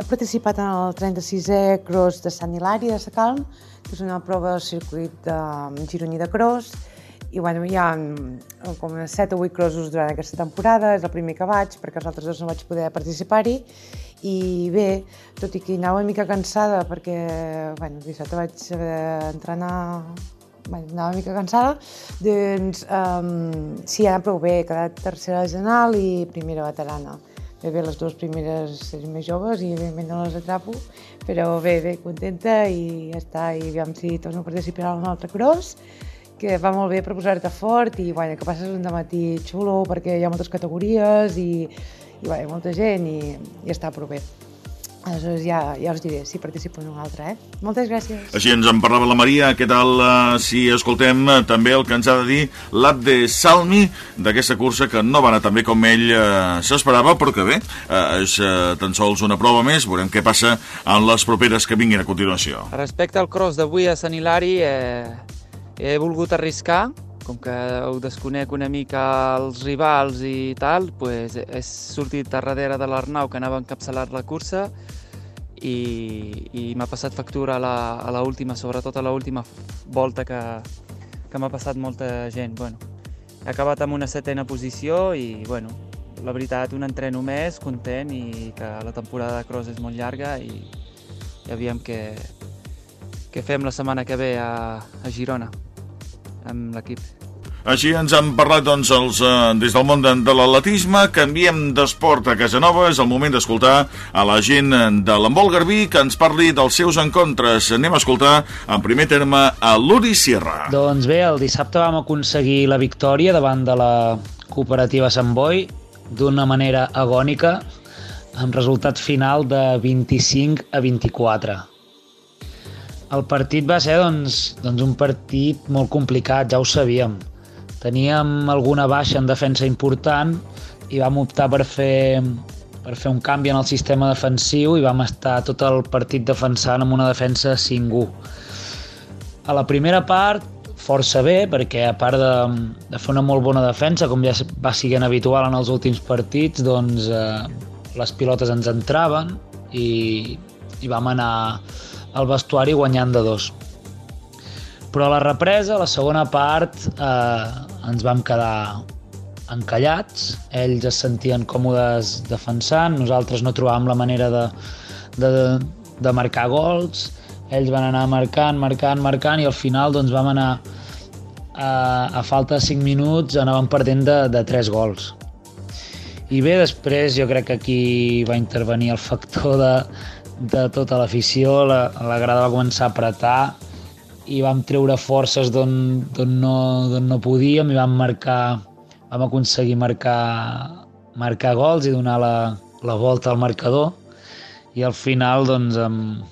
he participat en el 36è Cross de Sant Hilari de Sacalm, que és una prova de circuit de gironí de cross, i bueno, hi ha com 7 o 8 crossos durant aquesta temporada, és el primer que vaig, perquè els altres dos no vaig poder participar-hi, i bé, tot i que anava una mica cansada perquè, bueno, dissabte vaig haver d'entrenar bueno, anava una mica cansada, doncs um, sí, anava prou bé, he quedat tercera general i primera veterana. Bé, bé, les dues primeres més joves i evidentment no les atrapo, però bé, bé, contenta i ja està, i aviam si torno a participar en un altre cross, que va molt bé per posar-te fort i bueno, que passes un matí xulo perquè hi ha moltes categories i, i va, hi ha molta gent i, i està prou bé. Aleshores ja, ja us diré si participo en un altre, eh? Moltes gràcies. Així ens en parlava la Maria, què tal uh, si escoltem uh, també el que ens ha de dir l'Abde Salmi d'aquesta cursa que no va anar tan bé com ell uh, s'esperava, però que bé, uh, és uh, tan sols una prova més, veurem què passa en les properes que vinguin a continuació. Respecte al cross d'avui a Sant Hilari, eh, he volgut arriscar com que ho desconec una mica els rivals i tal, pues he sortit a darrere de l'Arnau que anava a encapçalar la cursa i, i m'ha passat factura a la, a la última, sobretot a l'última volta que, que m'ha passat molta gent. Bueno, he acabat amb una setena posició i, bueno, la veritat, un entreno més, content i que la temporada de cross és molt llarga i, i aviam que, que fem la setmana que ve a, a Girona amb l'equip. Així ens han parlat doncs, els, eh, des del món de, de l'atletisme. Canviem d'esport a casa nova. És el moment d'escoltar a la gent de l'embol Garbí que ens parli dels seus encontres. Anem a escoltar en primer terme a l'Uri Sierra. Doncs bé, el dissabte vam aconseguir la victòria davant de la cooperativa Sant Boi d'una manera agònica amb resultat final de 25 a 24. El partit va ser doncs, doncs un partit molt complicat, ja ho sabíem Teníem alguna baixa en defensa important i vam optar per fer, per fer un canvi en el sistema defensiu i vam estar tot el partit defensant amb una defensa 5-1. A la primera part, força bé, perquè a part de, de fer una molt bona defensa, com ja va siguent habitual en els últims partits, doncs eh, les pilotes ens entraven i, i vam anar al vestuari guanyant de dos. Però a la represa, a la segona part, eh, ens vam quedar encallats, ells es sentien còmodes defensant, nosaltres no trobàvem la manera de, de, de marcar gols, ells van anar marcant, marcant, marcant i al final doncs, vam anar a, a falta de 5 minuts anàvem perdent de, de 3 gols. I bé, després jo crec que aquí va intervenir el factor de, de tota l'afició, la, la grada va començar a apretar, i vam treure forces d'on no, no podíem i vam marcar, vam aconseguir marcar, marcar gols i donar la, la volta al marcador i al final doncs amb,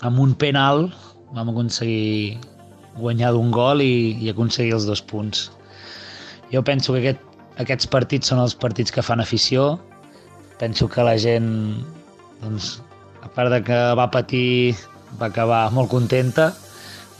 amb un penal vam aconseguir guanyar d'un gol i, i aconseguir els dos punts. Jo penso que aquest, aquests partits són els partits que fan afició. Penso que la gent, doncs, part de que va patir, va acabar molt contenta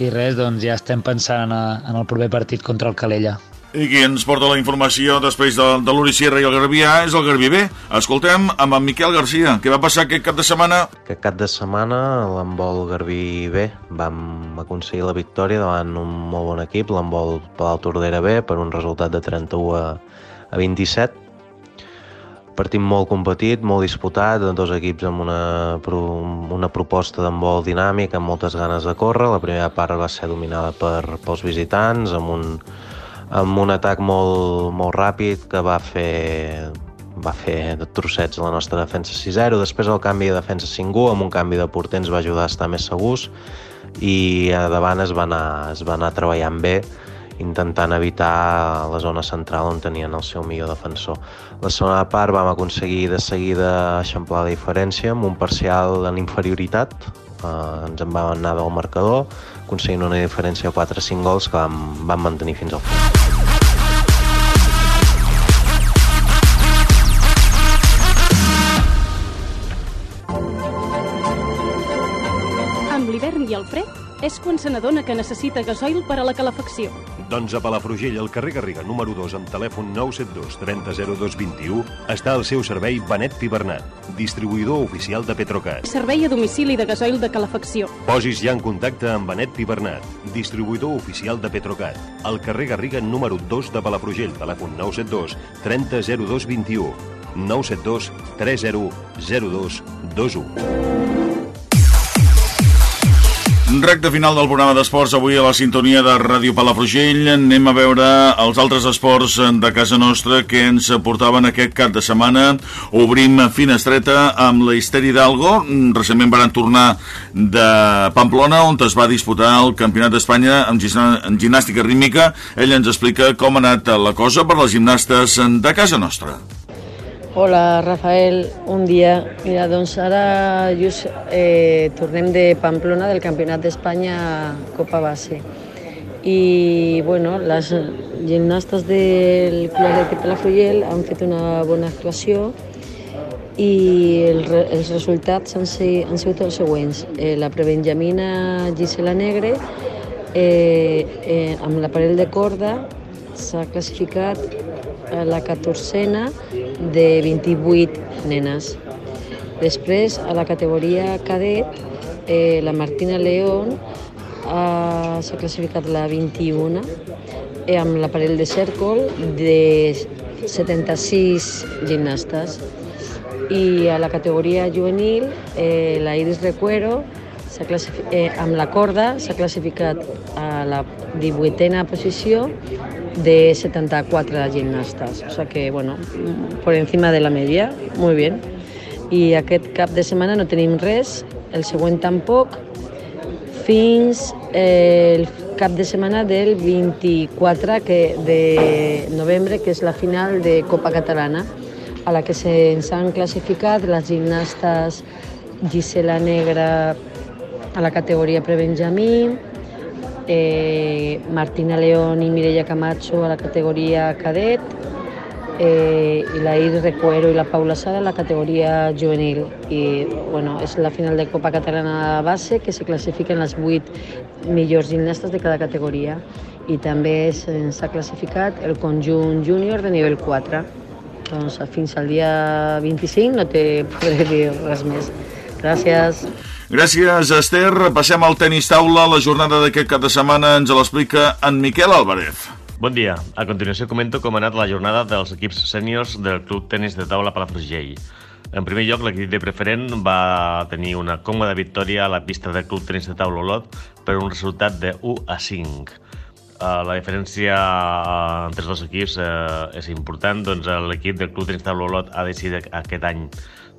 i res, doncs ja estem pensant en, a, en el proper partit contra el Calella. I qui ens porta la informació després de, de l'Uri Sierra i el Garbià és el Garbí B. Escoltem amb en Miquel Garcia. Què va passar aquest cap de setmana? Aquest cap de setmana l'embol Garbí B vam aconseguir la victòria davant un molt bon equip, l'embol Palau Tordera B, per un resultat de 31 a, a 27 partit molt competit, molt disputat, dos equips amb una, una proposta d'embol dinàmic, amb moltes ganes de córrer. La primera part va ser dominada per, pels visitants, amb un, amb un atac molt, molt ràpid que va fer va fer trossets la nostra defensa 6-0, després el canvi de defensa 5-1 amb un canvi de porter ens va ajudar a estar més segurs i a davant es va anar, es va anar treballant bé intentant evitar la zona central on tenien el seu millor defensor. La segona part vam aconseguir de seguida eixamplar la diferència amb un parcial en inferioritat, eh, ens en vam anar del marcador, aconseguint una diferència de 4-5 gols que vam, vam mantenir fins al final. Amb l'hivern i el fred, és quan se n'adona que necessita gasoil per a la calefacció. Doncs a Palafrugell, al carrer Garriga, número 2, amb telèfon 972 300221, està al seu servei Benet Pibernat, distribuïdor oficial de Petrocat. Servei a domicili de gasoil de calefacció. Posis ja en contacte amb Benet Pibernat, distribuïdor oficial de Petrocat, al carrer Garriga, número 2 de Palafrugell, telèfon 972 300221, 972 300221. Recte final del programa d'esports avui a la sintonia de Ràdio Palafrugell. Anem a veure els altres esports de casa nostra que ens portaven aquest cap de setmana. Obrim finestreta amb la Histeri d'Algo. Recentment van tornar de Pamplona, on es va disputar el Campionat d'Espanya en gimnàstica rítmica. Ell ens explica com ha anat la cosa per les gimnastes de casa nostra. Hola, Rafael, un dia. Mira, doncs ara just eh, tornem de Pamplona del Campionat d'Espanya Copa Base. I, bueno, les gimnastes del Club de Palafrugell han fet una bona actuació i el, els resultats han, ser, han sigut els següents. Eh, la prebenjamina Gisela Negre, eh, eh, amb l'aparell de corda, s'ha classificat la catorzena de 28 nenes. Després, a la categoria cadet, eh, la Martina León s'ha classificat la 21 eh, amb l'aparell de cèrcol de 76 gimnastes. I a la categoria juvenil, eh, la Iris Recuero eh, amb la corda s'ha classificat a la 18a posició de 74 gimnastes. O sea que, bueno, por encima de la media, muy bien. I aquest cap de setmana no tenim res, el següent tampoc, fins el cap de setmana del 24 que, de novembre, que és la final de Copa Catalana, a la que se'ns han classificat les gimnastes Gisela Negra a la categoria prebenjamí, eh, Martina León i Mireia Camacho a la categoria cadet, eh, i la Iris Recuero i la Paula Sala a la categoria juvenil. I bueno, és la final de Copa Catalana base que se classifiquen les 8 millors gimnastes de cada categoria. I també s'ha classificat el conjunt júnior de nivell 4. Doncs fins al dia 25 no te podré dir res més. Gràcies. Gràcies, Esther. Passem al tenis taula. La jornada d'aquest cap de setmana ens l'explica en Miquel Álvarez. Bon dia. A continuació comento com ha anat la jornada dels equips sèniors del Club Tenis de Taula Palafrugell. En primer lloc, l'equip de preferent va tenir una còmoda victòria a la pista del Club Tenis de Taula Olot per un resultat de 1 a 5. Uh, la diferència entre els dos equips uh, és important, doncs l'equip del Club Tenis Taula Olot ha decidit aquest any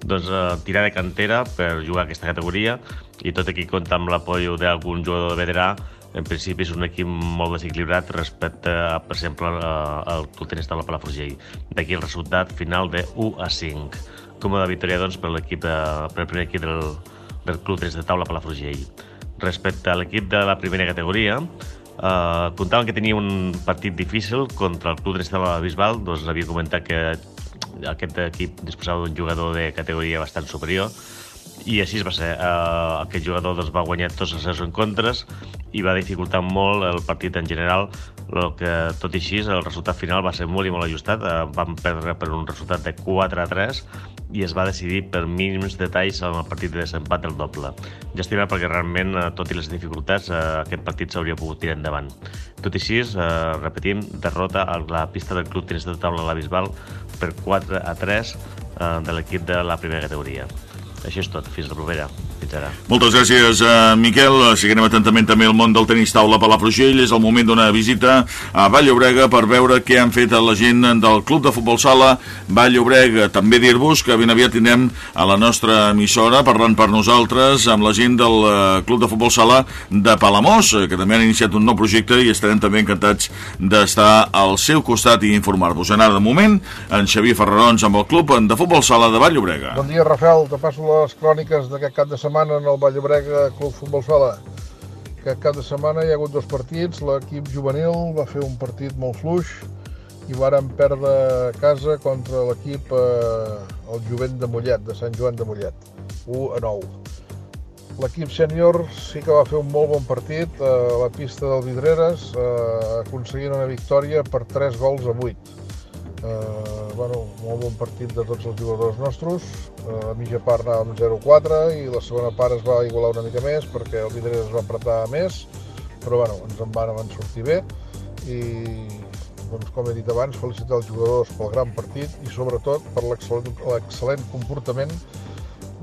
doncs, uh, tirar de cantera per jugar aquesta categoria i tot aquí compta amb l'apoyo d'algun jugador de veterà en principi és un equip molt desequilibrat respecte a, per exemple, al Club Tenis Taula Palafrugell. D'aquí el resultat final de 1 a 5. Còmoda victòria, doncs, per l'equip de, per el primer equip del, del Club Tenis de Taula Palafrugell. Respecte a l'equip de la primera categoria, eh, comptaven que tenia un partit difícil contra el Club Tenis de Taula Bisbal, doncs havia comentat que aquest equip disposava d'un jugador de categoria bastant superior, i així va ser. Uh, aquest jugador doncs, va guanyar tots els seus encontres i va dificultar molt el partit en general, el que tot i així el resultat final va ser molt i molt ajustat. Uh, vam perdre per un resultat de 4 a 3 i es va decidir per mínims detalls en el partit de desempat del doble. Llàstima perquè realment, uh, tot i les dificultats, aquest partit s'hauria pogut tirar endavant. Tot i així, repetim, derrota a la pista del Club Tenis de Taula de la Bisbal per 4 a 3 uh, de l'equip de la primera categoria. Això és tot. Fins la propera. Fins ara. Moltes gràcies, uh, Miquel. Seguirem atentament també el món del tenis taula Palafrugell. És el moment d'una visita a Vall-llobrega per veure què han fet la gent del Club de Futbol Sala Vall-llobrega. També dir-vos que ben aviat tindrem a la nostra emissora parlant per nosaltres amb la gent del uh, Club de Futbol Sala de Palamós, que també han iniciat un nou projecte i estarem també encantats d'estar al seu costat i informar-vos. En ara de moment, en Xavier Ferrarons amb el Club de Futbol Sala de Vall-llobrega. Bon dia, Rafael. Te passo les cròniques d'aquest cap de setmana en el Vall-llobrega Club Futbol Sala. Aquest cap de setmana hi ha hagut dos partits. L'equip juvenil va fer un partit molt fluix i varen perdre casa contra l'equip eh, el jovent de Mollet, de Sant Joan de Mollet, 1 a 9. L'equip sènior sí que va fer un molt bon partit a la pista del Vidreres, eh, aconseguint una victòria per 3 gols a 8 Eh, bueno, molt bon partit de tots els jugadors nostres. Eh, a mitja part anàvem 0-4 i la segona part es va igualar una mica més perquè el Vidres es va apretar més, però bueno, ens en van sortir bé i doncs, com he dit abans, felicitar els jugadors pel gran partit i sobretot per l'excel·lent comportament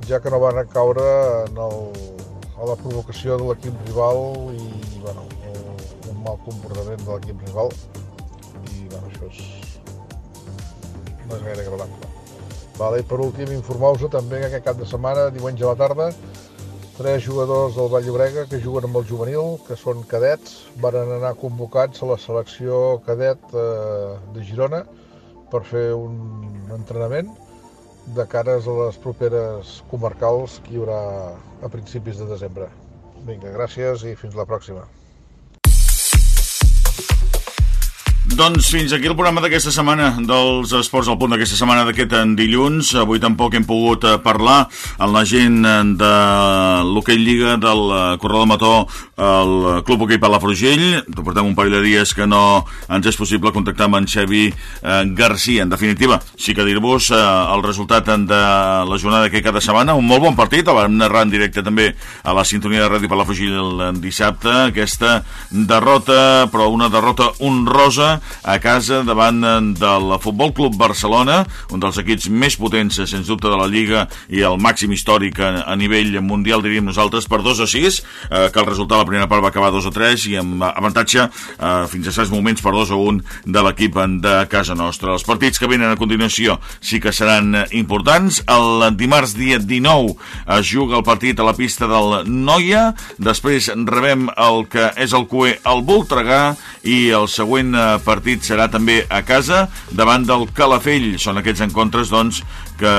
ja que no van caure en el, a la provocació de l'equip rival i bueno, un mal comportament de l'equip rival i bueno, això és no és gaire agradable. Vale, I per últim, informau-vos també que aquest cap de setmana, diumenge a la tarda, tres jugadors del Vall d'Obrega que juguen amb el juvenil, que són cadets, van anar convocats a la selecció cadet eh, de Girona per fer un entrenament de cares a les properes comarcals que hi haurà a principis de desembre. Vinga, gràcies i fins la pròxima. Doncs fins aquí el programa d'aquesta setmana dels Esports al Punt d'aquesta setmana d'aquest dilluns. Avui tampoc hem pogut eh, parlar amb la gent de l'Hockey Lliga del eh, Corredor de Mató el Club Hockey Palafrugell. Portem un parell de dies que no ens és possible contactar amb en Xavi eh, Garcia. En definitiva, sí que dir-vos eh, el resultat de la jornada que cada setmana. Un molt bon partit, el vam narrar en directe també a la sintonia de Ràdio Palafrugell el dissabte. Aquesta derrota, però una derrota honrosa a casa davant del Futbol Club Barcelona, un dels equips més potents, sens dubte, de la Lliga i el màxim històric a, a nivell mundial, diríem nosaltres, per 2 a 6, eh, que el resultat la primera part va acabar 2 a 3 i amb avantatge eh, fins a 6 moments per 2 a 1 de l'equip de casa nostra. Els partits que venen a continuació sí que seran importants. El dimarts dia 19 es juga el partit a la pista del Noia, després rebem el que és el QE al Voltregà i el següent eh, partit serà també a casa davant del Calafell. Són aquests encontres, doncs, que,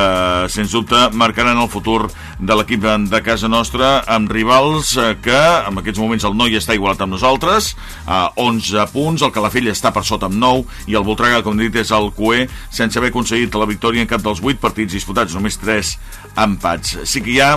sens dubte, marcaran el futur de l'equip de casa nostra amb rivals eh, que, en aquests moments, el Noi està igualat amb nosaltres, a 11 punts, el Calafell està per sota amb 9 i el Voltregà, com dit, és el QE, sense haver aconseguit la victòria en cap dels 8 partits disputats, només 3 empats. Sí que hi ha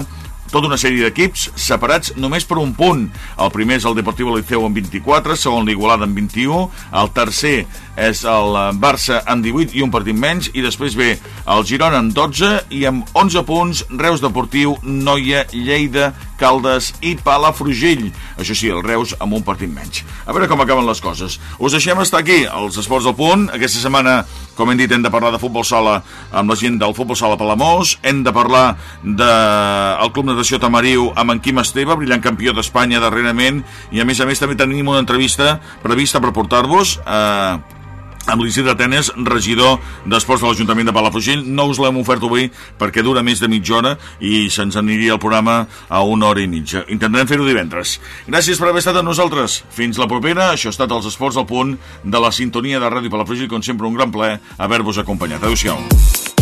tota una sèrie d'equips separats només per un punt. El primer és el Deportivo Liceu amb 24, segon l'Igualada amb 21, el tercer és el Barça amb 18 i un partit menys, i després ve el Girona amb 12 i amb 11 punts Reus Deportiu, Noia, Lleida, Caldes i Palafrugell. Això sí, el Reus amb un partit menys. A veure com acaben les coses. Us deixem estar aquí, als Esports del Punt. Aquesta setmana, com hem dit, hem de parlar de futbol sala amb la gent del futbol sala Palamós. Hem de parlar del de... Club Natació Tamariu amb en Quim Esteve, brillant campió d'Espanya darrerament. I a més a més també tenim una entrevista prevista per portar-vos. Eh, amb l'Isidre Tenes, regidor d'Esports de l'Ajuntament de Palafrugell. No us l'hem ofert avui perquè dura més de mitja hora i se'ns aniria el programa a una hora i mitja. Intentarem fer-ho divendres. Gràcies per haver estat amb nosaltres. Fins la propera. Això ha estat els Esports al punt de la sintonia de Ràdio Palafrugell. Com sempre, un gran plaer haver-vos acompanyat. Adéu-siau.